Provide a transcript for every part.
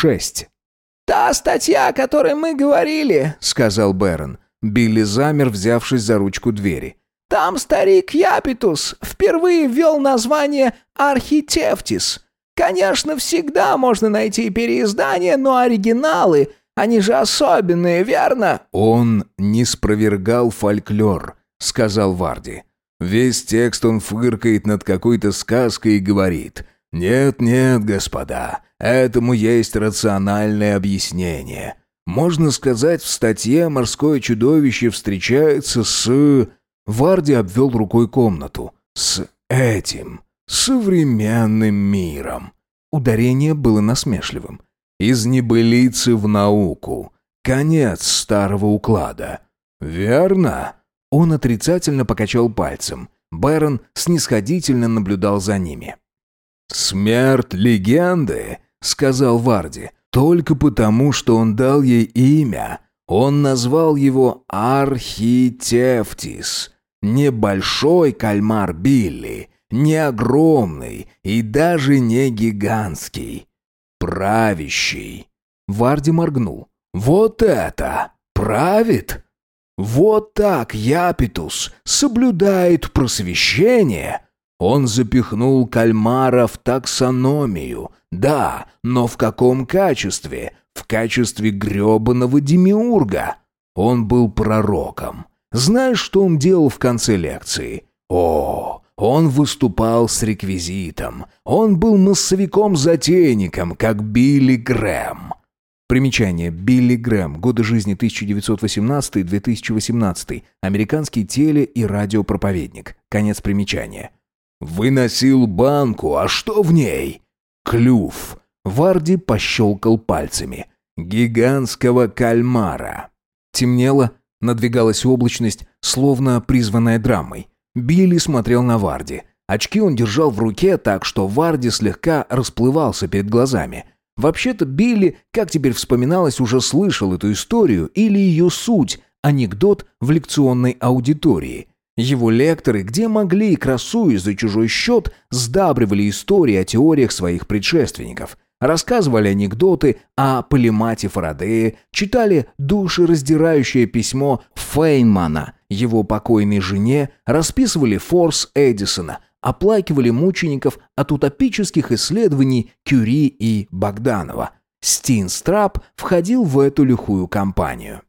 6. «Та статья, о которой мы говорили», — сказал Бэрон. Билли замер, взявшись за ручку двери. «Там старик Япитус впервые ввел название Архитефтис. Конечно, всегда можно найти переиздания, но оригиналы, они же особенные, верно?» «Он не спровергал фольклор», — сказал Варди. «Весь текст он фыркает над какой-то сказкой и говорит. «Нет-нет, господа, этому есть рациональное объяснение. Можно сказать, в статье морское чудовище встречается с...» Варди обвел рукой комнату. «С этим, современным миром». Ударение было насмешливым. «Из небылицы в науку. Конец старого уклада». «Верно?» Он отрицательно покачал пальцем. Бэрон снисходительно наблюдал за ними. «Смерть легенды», — сказал Варди, — «только потому, что он дал ей имя. Он назвал его Архитефтис. Небольшой кальмар Билли, не огромный и даже не гигантский. Правящий». Варди моргнул. «Вот это! Правит?» Вот так Япитус соблюдает просвещение. Он запихнул кальмара в таксономию. Да, но в каком качестве? В качестве грёбаного демиурга. Он был пророком. Знаешь, что он делал в конце лекции? О, он выступал с реквизитом. Он был массовиком-затейником, как Билли Грэм. Примечание. Билли Грэм. Годы жизни 1918-2018. Американский теле- и радиопроповедник. Конец примечания. «Выносил банку, а что в ней?» «Клюв». Варди пощелкал пальцами. «Гигантского кальмара». Темнело, надвигалась облачность, словно призванная драмой. Билли смотрел на Варди. Очки он держал в руке так, что Варди слегка расплывался перед глазами – Вообще-то Билли, как теперь вспоминалось, уже слышал эту историю или ее суть, анекдот в лекционной аудитории. Его лекторы, где могли, красуясь за чужой счет, сдабривали истории о теориях своих предшественников. Рассказывали анекдоты о Полимате Фарадее, читали душераздирающее письмо Фейнмана, его покойной жене, расписывали форс Эдисона – оплакивали мучеников от утопических исследований Кюри и Богданова. Стинстрап входил в эту лихую компанию.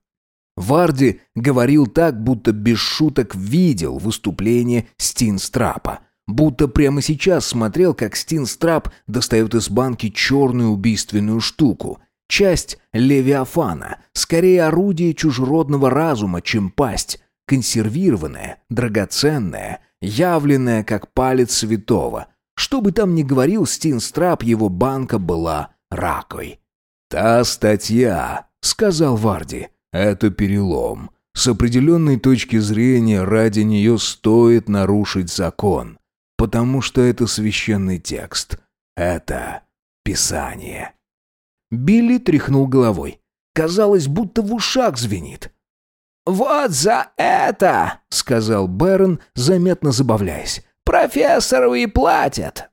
Варди говорил так, будто без шуток видел выступление Стинстрапа. Будто прямо сейчас смотрел, как Стинстрап достает из банки черную убийственную штуку. Часть Левиафана, скорее орудие чужеродного разума, чем пасть. Консервированная, драгоценная, явленная как палец святого. Что бы там ни говорил Стинстрап, его банка была ракой. «Та статья», — сказал Варди, — «это перелом. С определенной точки зрения ради нее стоит нарушить закон, потому что это священный текст. Это Писание». Билли тряхнул головой. Казалось, будто в ушах звенит. «Вот за это!» — сказал Бэрон, заметно забавляясь. «Профессору и платят!»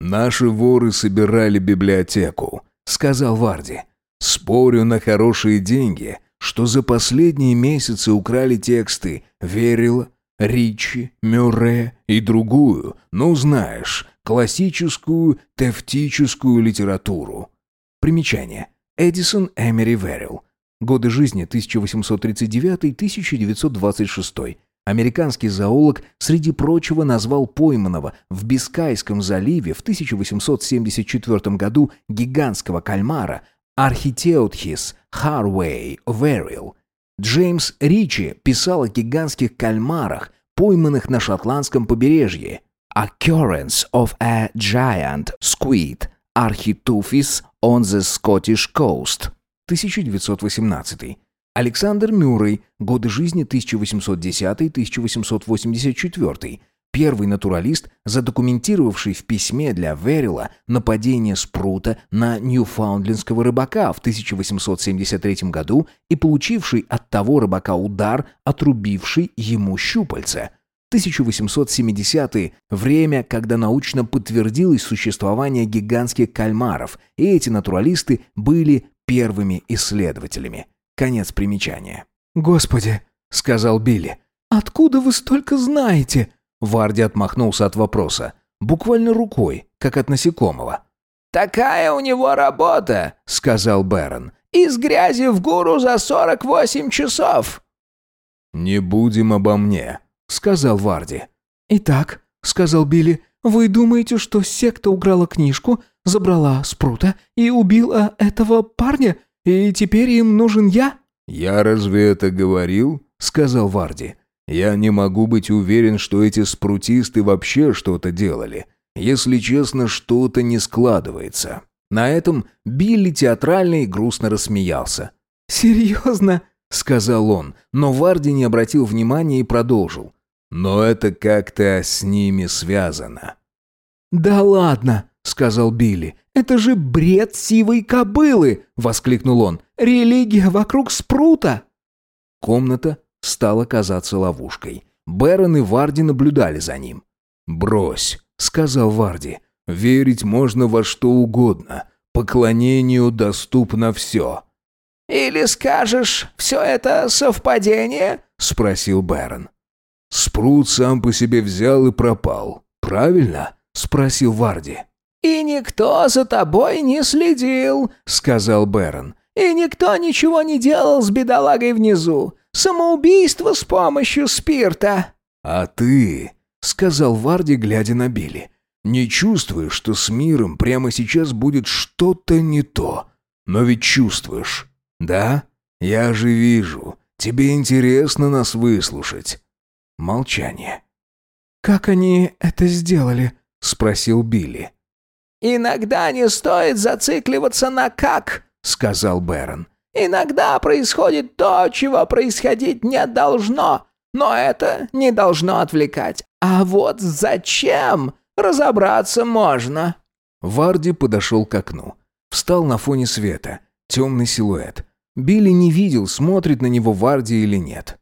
«Наши воры собирали библиотеку», — сказал Варди. «Спорю на хорошие деньги, что за последние месяцы украли тексты Верила, Ричи, Мюрре и другую, ну знаешь, классическую тефтическую литературу». Примечание. Эдисон Эмери Верил. Годы жизни 1839-1926. Американский зоолог, среди прочего, назвал пойманного в Бискайском заливе в 1874 году гигантского кальмара Архитеутхис Харвей Верил. Джеймс Ричи писал о гигантских кальмарах, пойманных на шотландском побережье. Occurrence of a giant squid Architeuthis on the Scottish coast. 1918. Александр Мюррей, годы жизни 1810-1884. Первый натуралист, задокументировавший в письме для Верила нападение Спрута на ньюфаундлендского рыбака в 1873 году и получивший от того рыбака удар, отрубивший ему щупальце. 1870-е – время, когда научно подтвердилось существование гигантских кальмаров, и эти натуралисты были первыми исследователями. Конец примечания. «Господи!» — сказал Билли. «Откуда вы столько знаете?» Варди отмахнулся от вопроса. Буквально рукой, как от насекомого. «Такая у него работа», — сказал Бэрон. «Из грязи в гору за сорок восемь часов». «Не будем обо мне», — сказал Варди. «Итак», — сказал Билли, — «вы думаете, что секта украла книжку, забрала спрута и убила этого парня, и теперь им нужен я?» «Я разве это говорил?» — сказал Варди. «Я не могу быть уверен, что эти спрутисты вообще что-то делали. Если честно, что-то не складывается». На этом Билли театрально и грустно рассмеялся. «Серьезно?» — сказал он, но Варди не обратил внимания и продолжил. «Но это как-то с ними связано». «Да ладно!» — сказал Билли. «Это же бред сивой кобылы!» — воскликнул он. «Религия вокруг спрута!» Комната стала казаться ловушкой. Бэрон и Варди наблюдали за ним. «Брось», — сказал Варди. «Верить можно во что угодно. Поклонению доступно все». «Или скажешь, все это совпадение?» — спросил Бэрон. «Спрут сам по себе взял и пропал. Правильно?» — спросил Варди. «И никто за тобой не следил», — сказал Бэрон. «И никто ничего не делал с бедолагой внизу. Самоубийство с помощью спирта». «А ты», — сказал Варди, глядя на Билли, «не чувствуешь, что с миром прямо сейчас будет что-то не то? Но ведь чувствуешь, да? Я же вижу. Тебе интересно нас выслушать». Молчание. «Как они это сделали?» — спросил Билли. «Иногда не стоит зацикливаться на «как», — сказал Бэрон. «Иногда происходит то, чего происходить не должно, но это не должно отвлекать. А вот зачем? Разобраться можно». Варди подошел к окну. Встал на фоне света. Темный силуэт. Билли не видел, смотрит на него Варди или нет.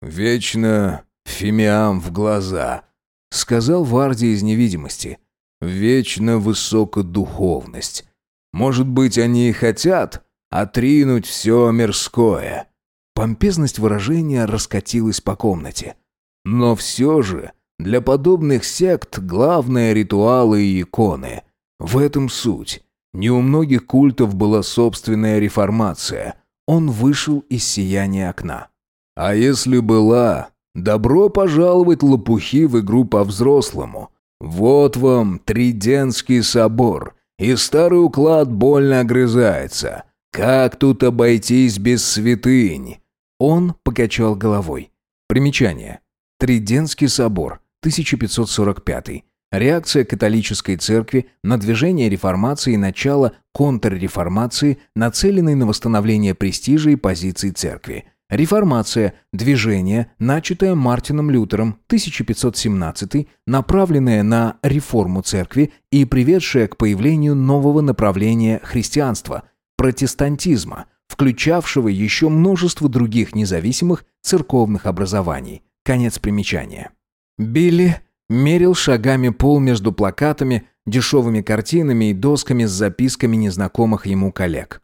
«Вечно фимиам в глаза», — сказал Варди из невидимости. Вечно высокодуховность. Может быть, они и хотят отринуть все мирское. Помпезность выражения раскатилась по комнате. Но все же для подобных сект главное ритуалы и иконы. В этом суть. Не у многих культов была собственная реформация. Он вышел из сияния окна. А если была, добро пожаловать лопухи в игру по-взрослому – «Вот вам Триденский собор, и старый уклад больно огрызается. Как тут обойтись без святынь?» Он покачал головой. Примечание. Триденский собор, 1545. Реакция католической церкви на движение реформации и начало контрреформации, нацеленной на восстановление престижа и позиций церкви – Реформация – движение, начатое Мартином Лютером 1517, направленное на реформу церкви и приведшее к появлению нового направления христианства – протестантизма, включавшего еще множество других независимых церковных образований. Конец примечания. Билли мерил шагами пол между плакатами, дешевыми картинами и досками с записками незнакомых ему коллег.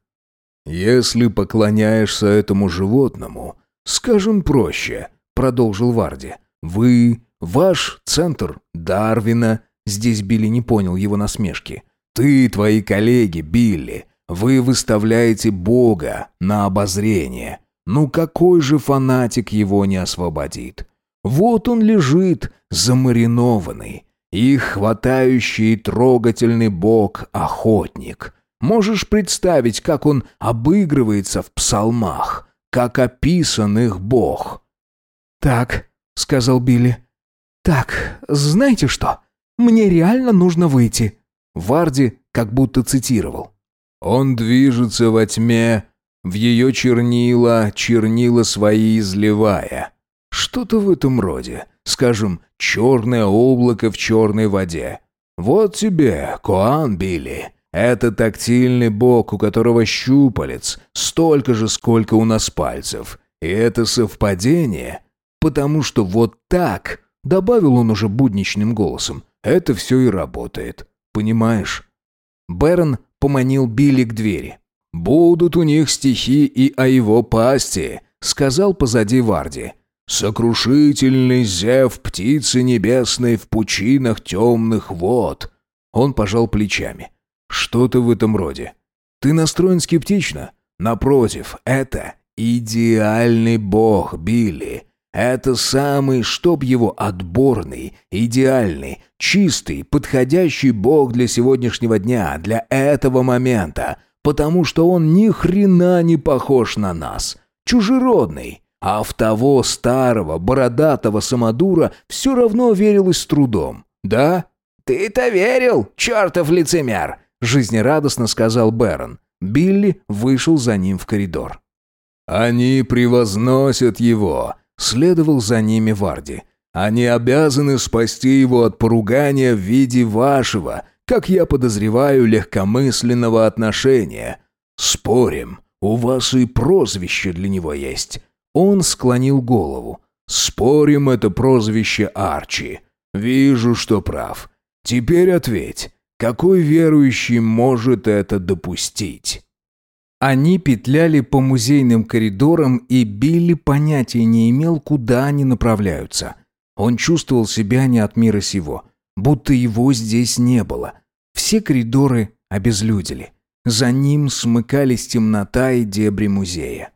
«Если поклоняешься этому животному, скажем проще», — продолжил Варди, — «вы, ваш центр Дарвина...» Здесь Билли не понял его насмешки. «Ты и твои коллеги, Билли, вы выставляете Бога на обозрение. Ну какой же фанатик его не освободит? Вот он лежит, замаринованный, их хватающий и трогательный Бог-охотник». Можешь представить, как он обыгрывается в псалмах, как описан их Бог?» «Так», — сказал Билли. «Так, знаете что? Мне реально нужно выйти». Варди как будто цитировал. «Он движется во тьме, в ее чернила, чернила свои изливая». Что-то в этом роде. Скажем, черное облако в черной воде. Вот тебе, Коан Билли. Это тактильный бог, у которого щупалец столько же, сколько у нас пальцев. И это совпадение, потому что вот так Добавил он уже будничным голосом. «Это все и работает. Понимаешь?» Бэрон поманил Билли к двери. «Будут у них стихи и о его пасти», — сказал позади Варди. «Сокрушительный зев птицы небесной в пучинах темных вод». Он пожал плечами. «Что-то в этом роде. Ты настроен скептично? Напротив, это идеальный бог, Билли. Это самый, чтоб его, отборный, идеальный, чистый, подходящий бог для сегодняшнего дня, для этого момента, потому что он ни хрена не похож на нас, чужеродный. А в того старого, бородатого самодура все равно верилось с трудом, да? «Ты-то верил, чертов лицемер!» — жизнерадостно сказал Бэрон. Билли вышел за ним в коридор. «Они превозносят его», Следовал за ними Варди. «Они обязаны спасти его от поругания в виде вашего, как я подозреваю, легкомысленного отношения. Спорим, у вас и прозвище для него есть». Он склонил голову. «Спорим, это прозвище Арчи. Вижу, что прав. Теперь ответь, какой верующий может это допустить?» Они петляли по музейным коридорам, и Билли понятия не имел, куда они направляются. Он чувствовал себя не от мира сего, будто его здесь не было. Все коридоры обезлюдили. За ним смыкались темнота и дебри музея.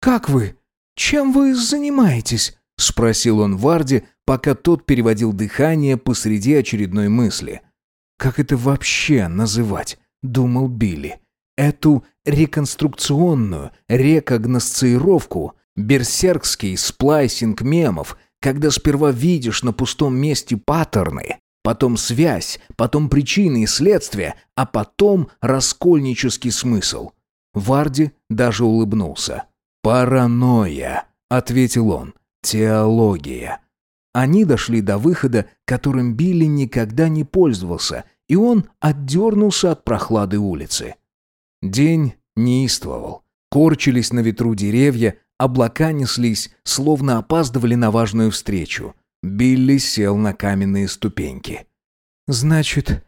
«Как вы? Чем вы занимаетесь?» — спросил он Варди, пока тот переводил дыхание посреди очередной мысли. «Как это вообще называть?» — думал Билли. Эту реконструкционную рекогносцировку, берсеркский сплайсинг мемов, когда сперва видишь на пустом месте паттерны, потом связь, потом причины и следствия, а потом раскольнический смысл. Варди даже улыбнулся. «Паранойя», — ответил он, — «теология». Они дошли до выхода, которым Билли никогда не пользовался, и он отдернулся от прохлады улицы. День неистовал. Корчились на ветру деревья, облака неслись, словно опаздывали на важную встречу. Билли сел на каменные ступеньки. «Значит,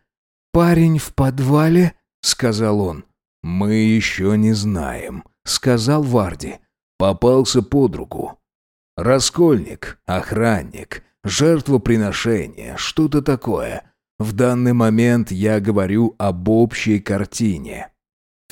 парень в подвале?» — сказал он. «Мы еще не знаем», — сказал Варди. «Попался под руку. Раскольник, охранник, жертвоприношение, что-то такое. В данный момент я говорю об общей картине».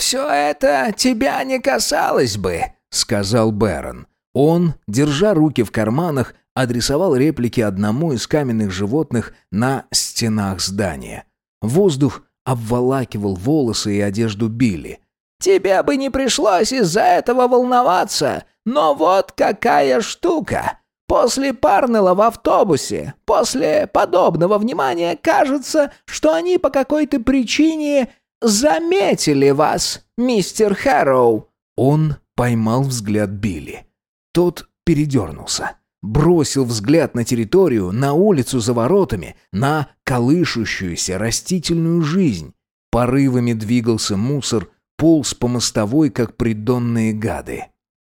«Все это тебя не касалось бы», — сказал Бэрон. Он, держа руки в карманах, адресовал реплики одному из каменных животных на стенах здания. Воздух обволакивал волосы и одежду Билли. «Тебе бы не пришлось из-за этого волноваться, но вот какая штука!» После Парнелла в автобусе, после подобного внимания, кажется, что они по какой-то причине заметили вас, мистер Хэроу!» Он поймал взгляд Билли. Тот передернулся. Бросил взгляд на территорию, на улицу за воротами, на колышущуюся растительную жизнь. Порывами двигался мусор, полз по мостовой, как придонные гады.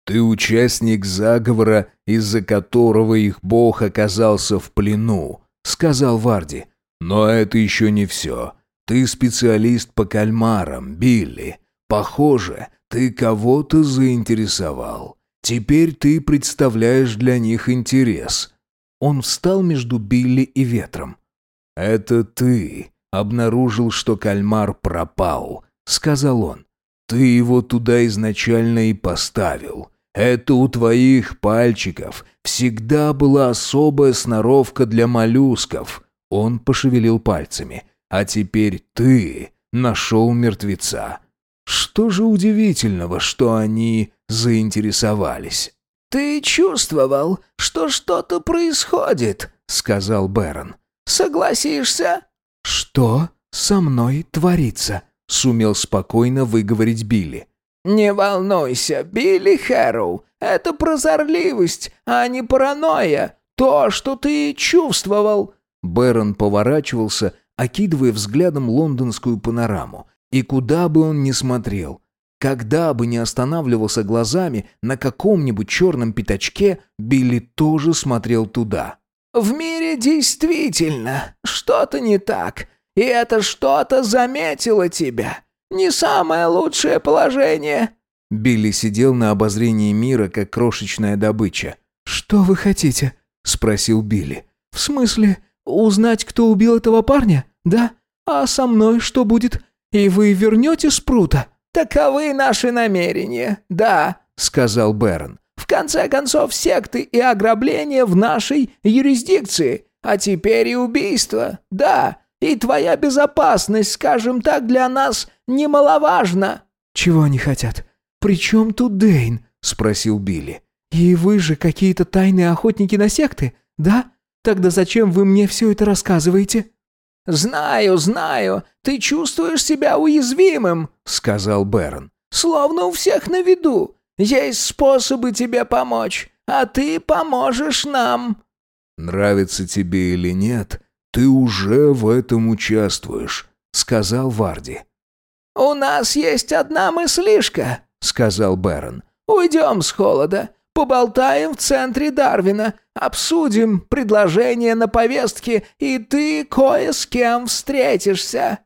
«Ты участник заговора, из-за которого их бог оказался в плену», — сказал Варди. «Но это еще не все. Ты специалист по кальмарам, Билли. Похоже, ты кого-то заинтересовал. Теперь ты представляешь для них интерес». Он встал между Билли и ветром. «Это ты обнаружил, что кальмар пропал», — сказал он. «Ты его туда изначально и поставил. Это у твоих пальчиков всегда была особая сноровка для моллюсков». Он пошевелил пальцами. А теперь ты нашел мертвеца. Что же удивительного, что они заинтересовались?» «Ты чувствовал, что что-то происходит», — сказал Бэрон. «Согласишься?» «Что со мной творится?» — сумел спокойно выговорить Билли. «Не волнуйся, Билли Хэроу, это прозорливость, а не паранойя. То, что ты чувствовал». Бэрон поворачивался, окидывая взглядом лондонскую панораму. И куда бы он ни смотрел, когда бы ни останавливался глазами на каком-нибудь черном пятачке, Билли тоже смотрел туда. В мире действительно что-то не так, и это что-то заметило тебя. Не самое лучшее положение». Билли сидел на обозрении мира, как крошечная добыча. «Что вы хотите?» — спросил Билли. «В смысле, узнать, кто убил этого парня? Да? А со мной что будет? И вы вернете Спрута?» «Таковы наши намерения, да», — сказал Бэрон. «В конце концов, секты и ограбления в нашей юрисдикции, а теперь и убийство, да, и твоя безопасность, скажем так, для нас немаловажна». «Чего они хотят? При чем тут Дейн?» — спросил Билли. «И вы же какие-то тайные охотники на секты, да? Тогда зачем вы мне все это рассказываете?» «Знаю, знаю, ты чувствуешь себя уязвимым», — сказал Бэрон. «Словно у всех на виду. Есть способы тебе помочь, а ты поможешь нам». «Нравится тебе или нет, ты уже в этом участвуешь», — сказал Варди. «У нас есть одна мыслишка», — сказал Бэрон. «Уйдем с холода. Поболтаем в центре Дарвина, обсудим предложение на повестке, и ты кое с кем встретишься».